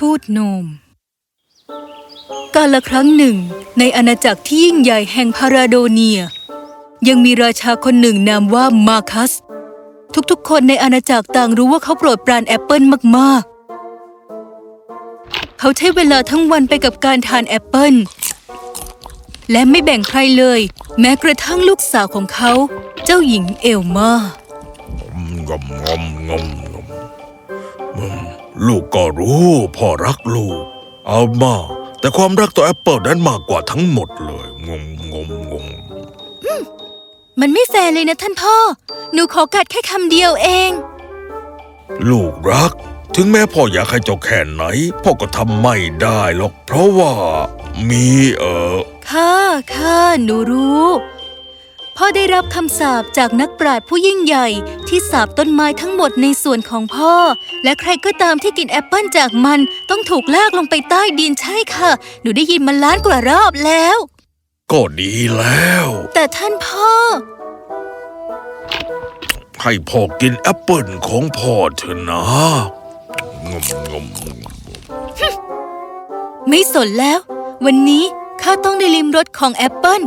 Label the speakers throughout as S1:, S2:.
S1: ทูตโนม กาลครั้งหนึ่ง ในอาณาจักรที่ยิ่งใหญ่แห่งพาราโดเนีย ยังมีราชาคนหนึ่งนามว่ามาคัส ทุกๆ คนในอาณาจักรต่างรู้ว่าเขาโปรดปรานแอปเปิลมากๆ เขาใช้เวลาทั้งวันไปกับการทานแอปเปิลและไม่แบ่งใครเลย แม้กระทั่งลูกสาวของเขา เจ้าหญิงเอลมา
S2: ลูกก็รู้พ่อรักลูก เอลมาแต่ความรักต่อแอปเปิลนั้นมากกว่าทั้งหมดเลย งมงมงม
S1: มันไม่แฟร์เลยนะท่านพ่อ หนูขอกัดแค่คำเดียวเอง
S2: ลูกรัก ถึงแม้พ่ออยากให้เจ้าแค่ไหน พ่อก็ทำไม่ได้หรอก เพราะว่ามีเออ
S1: ค่ะค่ะหนูรู้ พ่อได้รับคำสาปจากนักปราชญ์ผู้ยิ่งใหญ่ที่สาปต้นไม้ทั้งหมดในสวนของพ่อ และใครก็ตามที่กินแอปเปิลจากมันต้องถูกลากลงไปใต้ดินใช่ค่ะ หนูได้ยินมันล้านกว่ารอบแล้ว
S2: ก็ดีแล้ว
S1: แต่ท่านพ่อ
S2: ให้พ่อกินแอปเปิลของพ่อเถอะนะงมงมงม
S1: ไม่สนแล้ว วันนี้ข้าต้องได้ลิ้มรสของแอปเปิล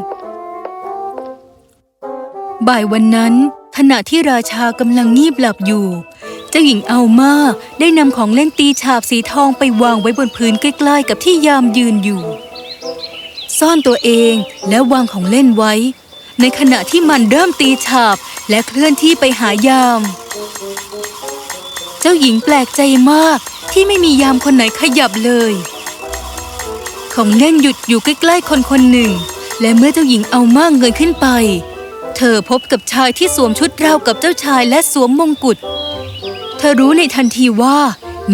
S1: บ่ายวันนั้น ขณะที่ราชากำลังงีบหลับอยู่ เจ้าหญิงเอามาได้นำของเล่นตีฉาบสีทองไปวางไว้บนพื้นใกล้ๆกับที่ยามยืนอยู่ ซ่อนตัวเองและวางของเล่นไว้ ในขณะที่มันเริ่มตีฉาบและเคลื่อนที่ไปหายาม เจ้าหญิงแปลกใจมากที่ไม่มียามคนไหนขยับเลย ของเล่นหยุดอยู่ใกล้ๆคนคนหนึ่ง และเมื่อเจ้าหญิงเอามากเงยขึ้นไป เธอพบกับชายที่สวมชุดราวกับเจ้าชายและสวมมงกุฎ เธอรู้ในทันทีว่า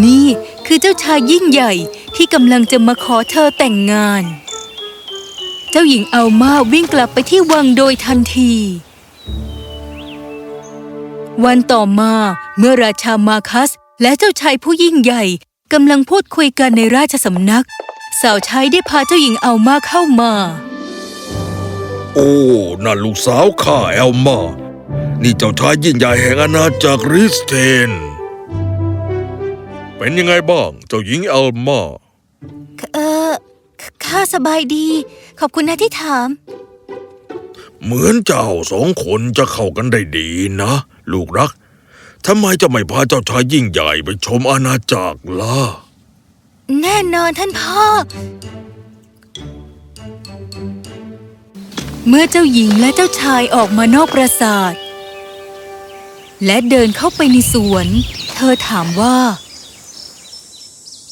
S1: นี่คือเจ้าชายยิ่งใหญ่ที่กำลังจะมาขอเธอแต่งงาน เจ้าหญิงเอามาวิ่งกลับไปที่วังโดยทันที วันต่อมาเมื่อราชามาคัส และเจ้าชายผู้ยิ่งใหญ่กำลังพูดคุยกันในราชสำนัก สาวใช้ได้พาเจ้าหญิงเอามาเข้ามา
S2: โอ้ นั่นลูกสาวข้าแอลมา นี่เจ้าชายยิ่งใหญ่แห่งอาณาจักรริสเทน เป็นยังไงบ้าง เจ้าหญิงแอลมา
S1: เออข้าสบายดี ขอบคุณนะที่ถาม
S2: เหมือนเจ้าสองคนจะเข้ากันได้ดีนะ ลูกรักทำไมจะไม่พาเจ้าชายยิ่งใหญ่ไปชมอาณาจักรล่ะ
S1: แน่นอนท่านพ่อ เมื่อเจ้าหญิงและเจ้าชายออกมานอกปราสาท และเดินเข้าไปในสวน เธอถามว่า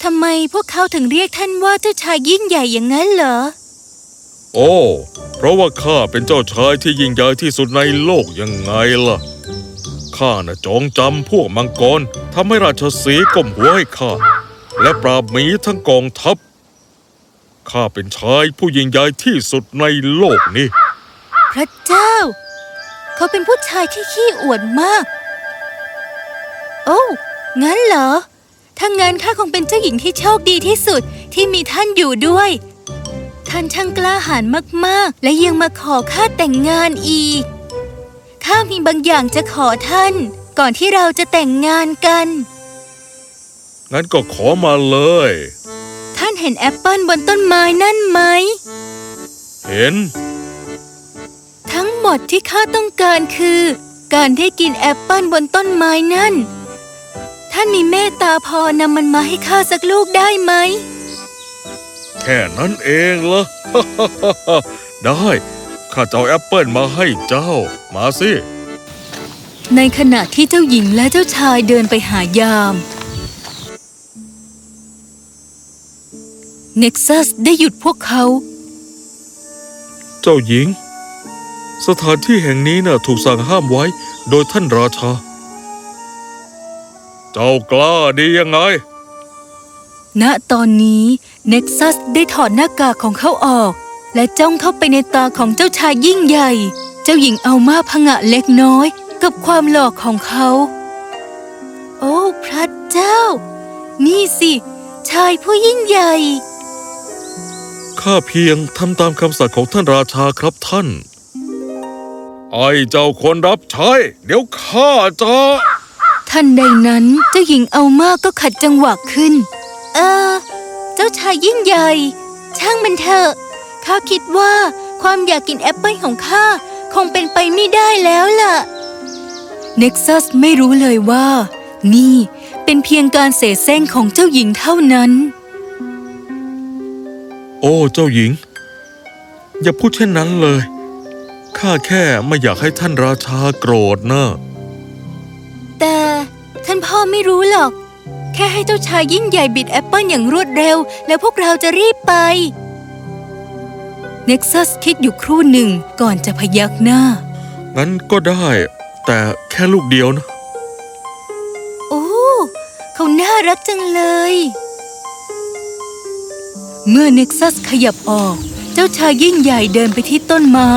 S1: ทำไมพวกเขาถึงเรียกท่านว่าเจ้าชายยิ่งใหญ่อย่างนั้นเหรอ
S2: โอ้ เพราะว่าข้าเป็นเจ้าชายที่ยิ่งใหญ่ที่สุดในโลกยังไงล่ะ ข้าน่ะจองจำพวกมังกรทำให้ราชสีก้มหัวให้ข้า และปราบหมีทั้งกองทัพ ข้าเป็นชายผู้ยิ่งใหญ่ที่สุดในโลกนี้
S1: ระเจ้า เขาเป็นผู้ชายที่ขี้อวดมาก โอ้งั้นเหรอ ถ้างั้นข้าคงเป็นเจ้าหญิงที่โชคดีที่สุดที่มีท่านอยู่ด้วย ท่านช่างกล้าหาญมากๆ และยังมาขอข้าแต่งงานอีก ข้ามีบางอย่างจะขอท่าน ก่อนที่เราจะแต่งงานกัน
S2: งั้นก็ขอมาเลย
S1: ท่านเห็นแอปเปิลบนต้นไม้นั่นไหม
S2: เห็น
S1: ทั้งหมดที่ข้าต้องการคือ การได้กินแอปเปิลบนต้นไม้นั่น ท่านมีเมตตาพอนำมันมาให้ข้าสักลูกได้ไหม
S2: แค่นั้นเองเหรอ ได้ ข้าจะเอาแอปเปิลมาให้เจ้า มาสิ
S1: ในขณะที่เจ้าหญิงและเจ้าชายเดินไปหายามเน็กซัสได้หยุดพวกเขา
S2: เจ้าหญิง สถานที่แห่งนี้น่ะถูกสั่งห้ามไว้โดยท่านราชา เจ้ากล้าดียังไง
S1: ณตอนนี้เน็กซัสได้ถอดหน้ากากของเขาออก และจ้องเข้าไปในตาของเจ้าชายยิ่งใหญ่ เจ้าหญิงเอามาพงะเล็กน้อย กับความหลอกของเขา โอ้พระเจ้า นี่สิ ชายผู้ยิ่งใหญ่
S2: ข้าเพียงทำตามคำสั่งของท่านราชาครับท่าน ไอ้เจ้าคนรับใช้ เดี๋ยวข้าจะ
S1: ทันใดนั้นเจ้าหญิงเอามาก็ขัดจังหวะขึ้น เออาชายยิ่งใหญ่ ช่างมันเถอะข้าคิดว่าความอยากกินแอปเปิลของข้าคงเป็นไปไม่ได้แล้วล่ะ เน็กซัสไม่รู้เลยว่า นี่เป็นเพียงการเสแสร้งของเจ้าหญิงเท่านั้น
S3: โอ้เจ้าหญิง อย่าพูดเช่นนั้นเลย ข้าแค่ไม่อยากให้ท่านราชาโกรธนะ
S1: แต่ท่านพ่อไม่รู้หรอก แค่ให้เจ้าชายยิ่งใหญ่บิดแอปเปิลอย่างรวดเร็ว แล้วพวกเราจะรีบไป เน็กซัสคิดอยู่ครู่หนึ่งก่อนจะพยักหน้า
S3: งั้นก็ได้ แต่แค่ลูกเดียวนะ
S1: โอ้เขาน่ารักจังเลย เมื่อเน็กซัสขยับออกเจ้าชายยิ่งใหญ่เดินไปที่ต้นไม้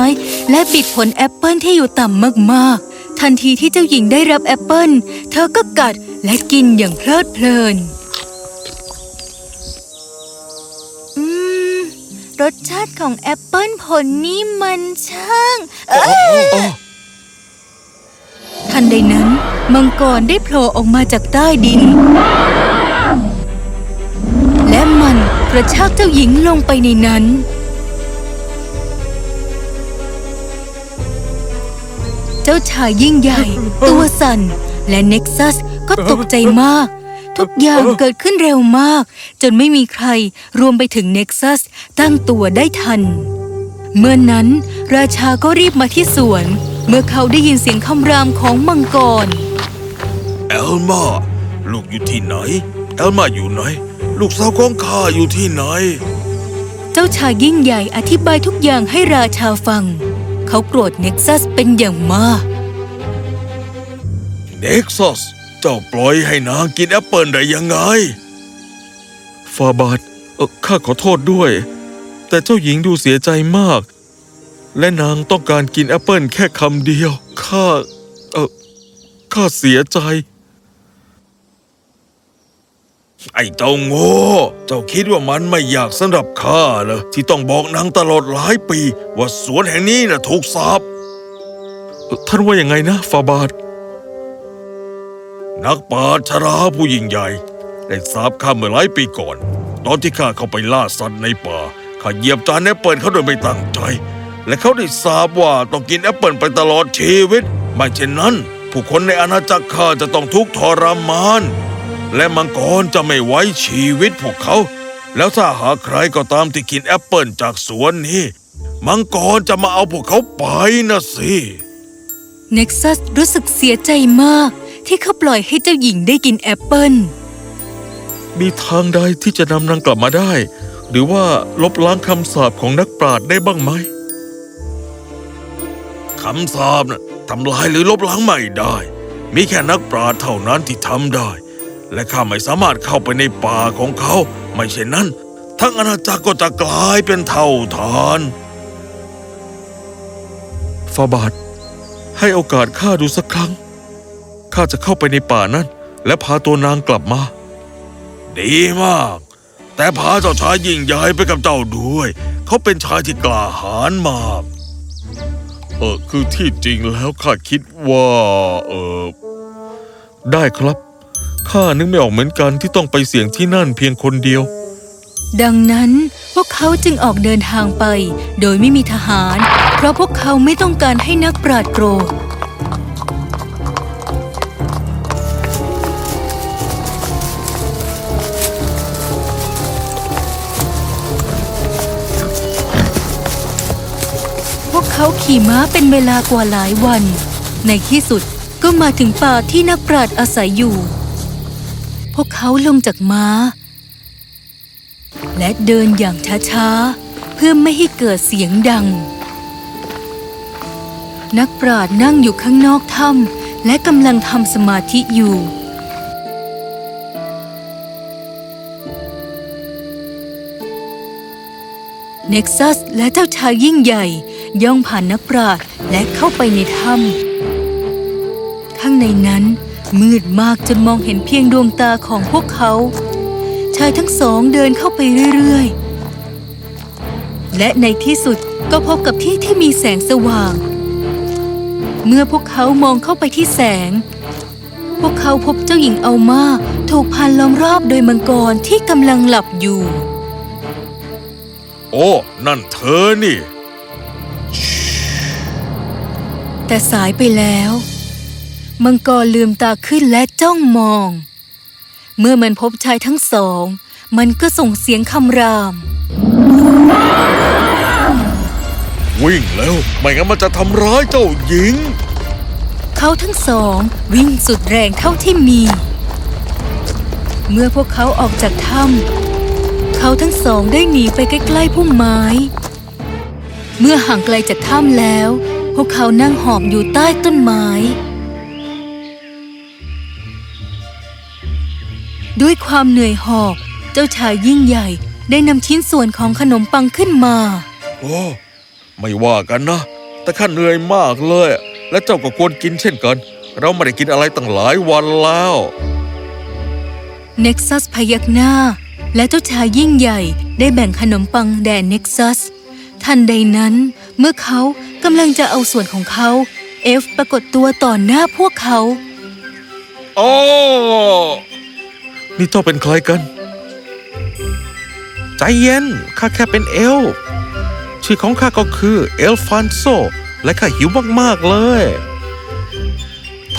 S1: และบิดผลแอปเปิลที่อยู่ต่ำมากๆ ทันทีที่เจ้าหญิงได้รับแอปเปิลเธอก็กัดและกินอย่างเพลิดเพลิน อืม รสชาติของแอปเปิลผลนี้มันช่างเอ้ยทันใดนั้น มังกรได้โผล่ออกมาจากใต้ดิน และมันกระชากเจ้าหญิงลงไปในนั้น เจ้าชายยิ่งใหญ่ ตัวสั่น และเน็กซัสก็ตกใจมาก ทุกอย่างเกิดขึ้นเร็วมาก จนไม่มีใครรวมไปถึงเน็กซัสตั้งตัวได้ทัน เมื่อนนั้น ราชาก็รีบมาที่สวน เมื่อเขาได้ยินเสียงคำรามของมังกร
S2: เอลมาลูกอยู่ที่ไหน เอลมาอยู่ไหน ลูกสาวของข้าอยู่ที่ไหน
S1: เจ้าชายยิ่งใหญ่อธิบายทุกอย่างให้ราชาฟัง เขาโกรธเน็กซัสเป็นอย่างมาก
S2: เน็กซัส เจ้าปล่อยให้นางกินแอปเปิลได้ยังไง
S3: ฝ่าบาทเอ่อข้าขอโทษด้วย แต่เจ้าหญิงดูเสียใจมาก และนางต้องการกินแอปเปิลแค่คำเดียว ข้า เออข้าเสียใจ
S2: ไอ้เจ้าโง่เจ้าคิดว่ามันไม่อยากสำหรับข้าเหรอที่ต้องบอกนางตลอดหลายปี ว่าสวนแห่งนี้น่ะถูกสาป
S3: ท่านว่าอย่างไงนะฟาบาท
S2: นักปราชญ์ชราผู้ยิ่งใหญ่ ได้สาบข้าเมื่อหลายปีก่อน ตอนที่ข้าเข้าไปล่าสัตว์ในป่าข้าเหยียบจานแอปเปิลเขาโดยไม่ตั้งใจ และเขาได้สาปว่าต้องกินแอปเปิลไปตลอดชีวิต ไม่เช่นนั้น ผู้คนในอาณาจักรข้าจะต้องทุกข์ทรมาน และมังกรจะไม่ไว้ชีวิตพวกเขา แล้วถ้าหากใครก็ตามที่กินแอปเปิลจากสวนนี้ มังกรจะมาเอาพวกเขาไปน่ะสิ
S1: เน็กซัสรู้สึกเสียใจมาก ที่เขาปล่อยให้เจ้าหญิงได้กินแอปเปิล
S3: มีทางใดที่จะนำนางกลับมาได้ หรือว่าลบล้างคำสาปของนักปราชญ์ได้บ้างไหม
S2: คำสาปนะ่ะทำลายหรือลบล้างไม่ได้ มีแค่นักปราชญ์เท่านั้นที่ทำได้ และข้าไม่สามารถเข้าไปในป่าของเขา ไม่เช่นนั้น ทั้งอาณาจักรก็จะกลายเป็นเท่าทาน
S3: ฟาบาทให้โอกาสข้าดูสักครั้ง ข้าจะเข้าไปในป่านั้น และพาตัวนางกลับมา
S2: ดีมาก แต่พาเจ้าชายยิ่งใหญ่ไปกับเจ้าด้วย เขาเป็นชายที่กล้าหาญมาก
S3: เออคือที่จริงแล้วข้าคิดว่า เออได้ครับ ข้านึกไม่ออกเหมือนกันที่ต้องไปเสี่ยงที่นั่นเพียงคนเดียว
S1: ดังนั้นพวกเขาจึงออกเดินทางไป โดยไม่มีทหาร เพราะพวกเขาไม่ต้องการให้นักปราชญ์โกรธพวกเขาขี่ม้าเป็นเวลากว่าหลายวัน ในที่สุดก็มาถึงป่าที่นักปราชญ์อาศัยอยู่ พวกเขาลงจากม้า และเดินอย่างช้าๆ เพื่อไม่ให้เกิดเสียงดัง นักปราชญ์นั่งอยู่ข้างนอกถ้ำและกำลังทำสมาธิอยู่เน็กซัสและเจ้าชายยิ่งใหญ่ ย่องผ่านนักปราชญ์และเข้าไปในถ้ำข้างในนั้น มืดมากจนมองเห็นเพียงดวงตาของพวกเขา ชายทั้งสองเดินเข้าไปเรื่อยๆ และในที่สุดก็พบกับที่ที่มีแสงสว่าง เมื่อพวกเขามองเข้าไปที่แสง พวกเขาพบเจ้าหญิงเอามาถูกพันล้อมรอบโดยมังกรที่กำลังหลับอยู่
S2: โอ้ นั่นเธอนี่
S1: แต่สายไปแล้ว มังกรลืมตาขึ้นและจ้องมอง เมื่อมันพบชายทั้งสอง มันก็ส่งเสียงคำราม
S2: วิ่งแล้ว ไม่งั้นมันจะทำร้ายเจ้าหญิง
S1: เขาทั้งสองวิ่งสุดแรงเท่าที่มี เมื่อพวกเขาออกจากถ้ำเขาทั้งสองได้หนีไปใกล้ๆพุ่มไม้ เมื่อห่างไกลจากถ้ำแล้ว พวกเขานั่งหอบอยู่ใต้ต้นไม้ ด้วยความเหนื่อยหอบ เจ้าชายยิ่งใหญ่ได้นำชิ้นส่วนของขนมปังขึ้นมา
S2: โอ้ ไม่ว่ากันนะ แต่ข้าเหนื่อยมากเลย และเจ้าก็ควรกินเช่นกัน เราไม่ได้กินอะไรตั้งหลายวันแล้ว
S1: เน็กซัสพยักหน้า และเจ้าชายยิ่งใหญ่ได้แบ่งขนมปังแด่เน็กซัส ทันใดนั้น เมื่อเขากำลังจะเอาส่วนของเขา เอฟปรากฏตัวต่อหน้าพวกเขา
S2: โอ้ นี่เจ้าเป็นใครกัน ใจเย็น ข้าแค่เป็นเอลฟ์ชื่อของข้าก็คือเอลฟานโซ และข้าหิวมาก ๆ เลย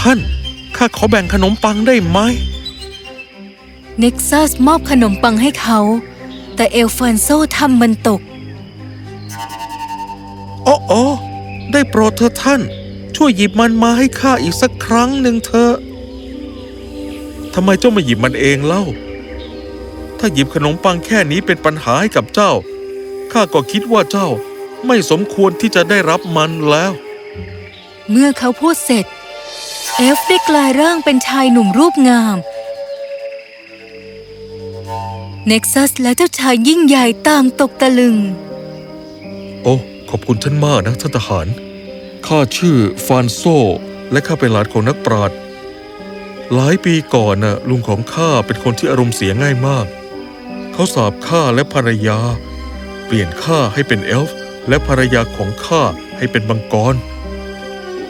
S2: ท่าน ข้าขอแบ่งขนมปังได้ไหม
S1: เน็กซัสมอบขนมปังให้เขา แต่เอลฟานโซทำมันตก
S2: โอ้โอได้โปรดเธอะท่าน ช่วยหยิบมันมาให้ข้าอีกสักครั้งหนึ่งเถอะ ทำไมเจ้าไม่หยิบมันเองเล่า ถ้าหยิบขนมปังแค่นี้เป็นปัญหาให้กับเจ้า ข้าก็คิดว่าเจ้าไม่สมควรที่จะได้รับมันแล้ว
S1: เมื่อเขาพูดเสร็จ เอฟได้กลายร่างเป็นชายหนุ่มรูปงาม เน็กซัสและเจ้าชายยิ่งใหญ่ต่างตกตะลึง
S2: โอ้ขอบคุณท่านมากนะท่านทหาร ข้าชื่อฟานโซ และข้าเป็นหลานของนักปราชญ์ หลายปีก่อนน่ะลุงของข้าเป็นคนที่อารมณ์เสียง่ายมาก เขาสาปข้าและภรรยา เปลี่ยนข้าให้เป็นเอลฟ์และภรรยาของข้าให้เป็นมังกร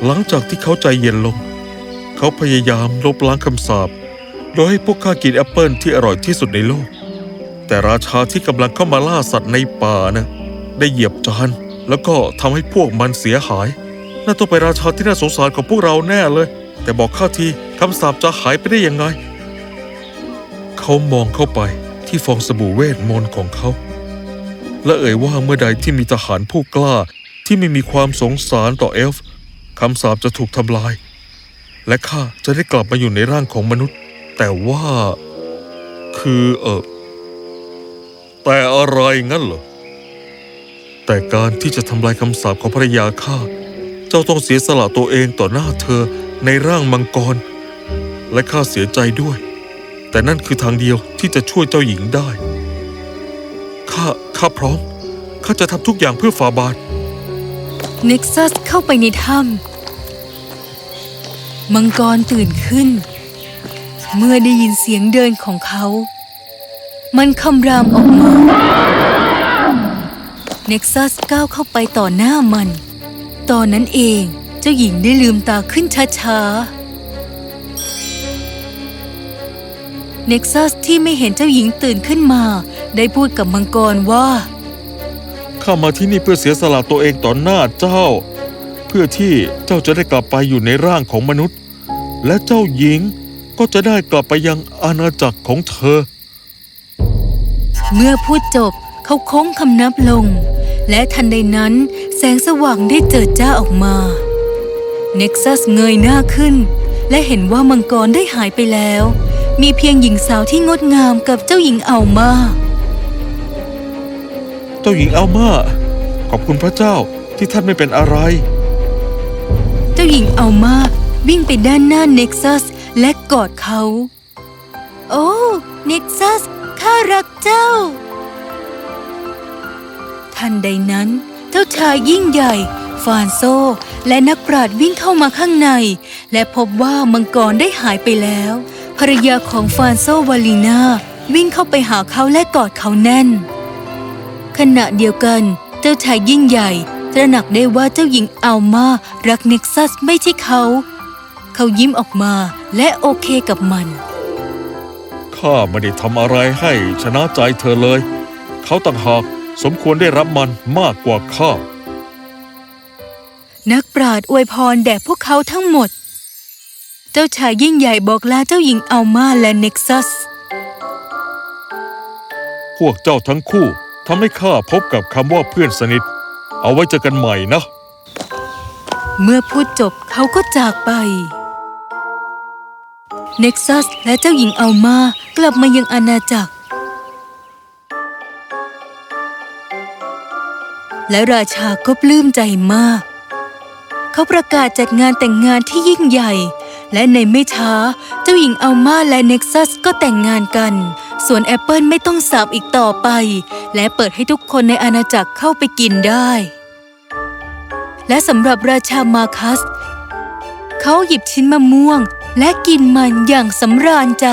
S2: หลังจากที่เขาใจเย็นลง เขาพยายามลบล้างคำสาปโดยให้พวกข้ากินแอปเปิลที่อร่อยที่สุดในโลก แต่ราชาที่กำลังเข้ามาล่าสัตว์ในป่าน่ะได้เหยียบจานแล้วก็ทำให้พวกมันเสียหาย น่าต้องเป็นราชาที่น่าสงสารของพวกเราแน่เลย แต่บอกข้าที คำสาปจะหายไปได้ยังไง เขามองเข้าไปที่ฟองสบู่เวทมนต์ของเขา และเอ่ยว่าเมื่อใดที่มีทหารผู้กล้าที่ไม่มีความสงสารต่อเอลฟ์คำสาปจะถูกทำลาย และข้าจะได้กลับมาอยู่ในร่างของมนุษย์ แต่ว่า คือเออแต่อะไรงั้นเหรอ แต่การที่จะทำลายคำสาปของภรรยาข้า เจ้าต้องเสียสละตัวเองต่อหน้าเธอในร่างมังกร และข้าเสียใจด้วย แต่นั่นคือทางเดียวที่จะช่วยเจ้าหญิงได้ ข้า ข้าพร้อม ข้าจะทำทุกอย่างเพื่อฟาบาท
S1: เน็กซัสเข้าไปในถ้ำมังกรตื่นขึ้น เมื่อได้ยินเสียงเดินของเขา มันคำรามออกมาเน็กซัสก้าวเข้าไปต่อหน้ามัน ตอนนั้นเองเจ้าหญิงได้ลืมตาขึ้นช้าๆ เน็กซัสที่ไม่เห็นเจ้าหญิงตื่นขึ้นมา ได้พูดกับมังกรว่า
S2: ข้ามาที่นี่เพื่อเสียสละตัวเองต่อหน้าเจ้า เพื่อที่เจ้าจะได้กลับไปอยู่ในร่างของมนุษย์ และเจ้าหญิงก็จะได้กลับไปยังอาณาจักรของเธอ
S1: เมื่อพูดจบเขาโค้งคำนับลง และทันใดนั้นแสงสว่างได้เจิดจ้าออกมา เน็กซัสเงยหน้าขึ้น และเห็นว่ามังกรได้หายไปแล้ว มีเพียงหญิงสาวที่งดงามกับเจ้าหญิงเอามา
S2: เจ้าหญิงอัลมา ขอบคุณพระเจ้าที่ท่านไม่เป็นอะไร
S1: เจ้าหญิงเอามาวิ่งไปด้านหน้าเน็กซัสและกอดเขา โอ้เน็กซัสข้ารักเจ้า ทันใดนั้น เจ้าชายยิ่งใหญ่ ฟานโซ และนักปราชญ์วิ่งเข้ามาข้างใน และพบว่ามังกรได้หายไปแล้วภ รรยาของฟานโซวาลีนาวิ่งเข้าไปหาเขาและกอดเขาแน่น ขณะเดียวกันเจ้าชายยิ่งใหญ่ ตระหนักได้ว่าเจ้าหญิงอัลมารักเน็กซัสไม่ใช่เขา เขายิ้มออกมาและโอเคกับมัน
S2: ข้าไม่ได้ทำอะไรให้ชนะใจเธอเลย เขาต่างหากสมควรได้รับมันมากกว่าข้า
S1: นักปราชญ์อวยพรแด่พวกเขาทั้งหมด เจ้าชายยิ่งใหญ่บอกลาเจ้าหญิงอัลมาและเน็กซัส
S2: พวกเจ้าทั้งคู่ทำให้ข้าพบกับคำว่าเพื่อนสนิท เอาไว้เจอกันใหม่นะ
S1: เมื่อพูดจบเขาก็จากไป เน็กซัสและเจ้าหญิงเอลมากลับมายังอาณาจักร และราชาก็ปลื้มใจมาก เขาประกาศจัดงานแต่งงานที่ยิ่งใหญ่ และในไม่ช้า เจ้าหญิงเอลมาและเน็กซัสก็แต่งงานกัน ส่วนแอปเปิลไม่ต้องสาปอีกต่อไป และเปิดให้ทุกคนในอาณาจักรเข้าไปกินได้ และสำหรับราชามาคัส เขาหยิบชิ้นมะม่วง และกินมันอย่างสำราญใจ